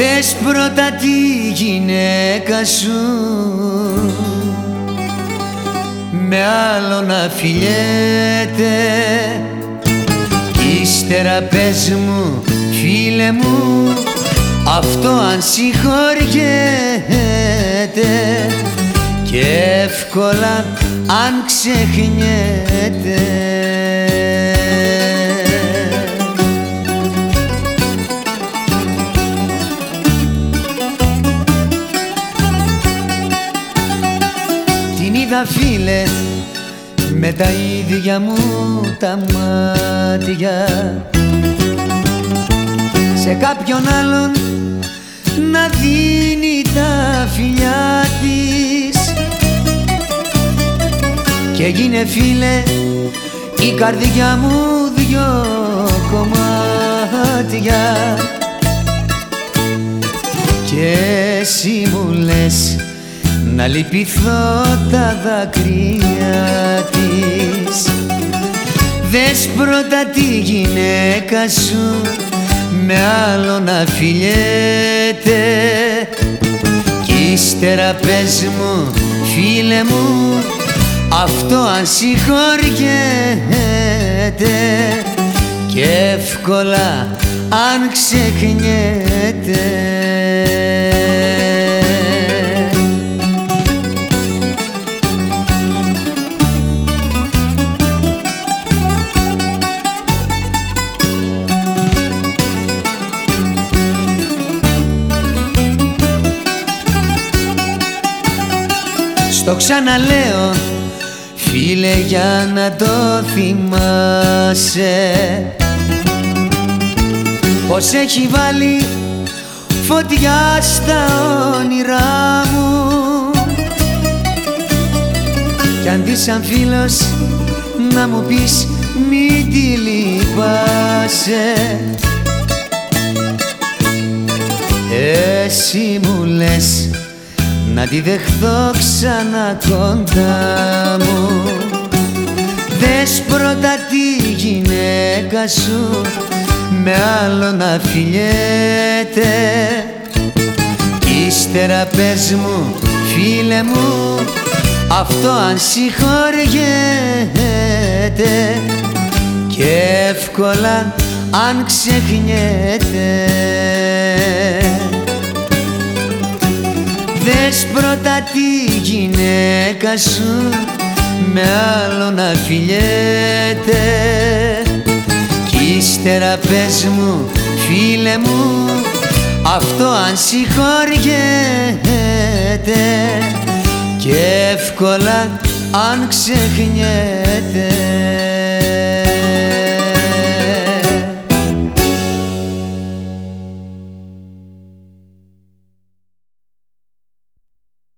Δες πρώτα τη γυναίκα σου. Με άλλο να φιλιέται κι ύστερα πες μου φίλε μου αυτό αν συγχωριέται. Και εύκολα αν ξεχνιέται είδα φίλε με τα ίδια μου τα μάτια. Σε κάποιον άλλον να δίνει τα φιλιά της. Και γίνε φίλε η καρδιά μου δυο κομμάτια. Και εσύ μου λες να λυπηθώ τα δάκρυα της. Δες πρώτα τη γυναίκα σου με άλλο να φιλιέται. Κι ύστερα πες μου φίλε μου αυτό αν συγχωριέται. Και εύκολα αν ξεχνιέται Στο ξαναλέω φίλε για να το θυμάσαι. Πως έχει βάλει φωτιά στα όνειρά μου. Κι αν δεις σαν φίλος να μου πεις μη τη λυπάσαι Εσύ μου λες να τη δεχθώ ξανά κοντά μου. Δες πρώτα τη γυναίκα σου με άλλο να φιλιέται. Ύστερα πες μου φίλε μου αυτό αν συγχωριέται. Και εύκολα αν ξεχνιέται πρώτα τη γυναίκα σου με άλλο να φιλιέται. Κι ύστερα πες μου φίλε μου αυτό αν συγχωριέται. Και εύκολα αν ξεχνιέται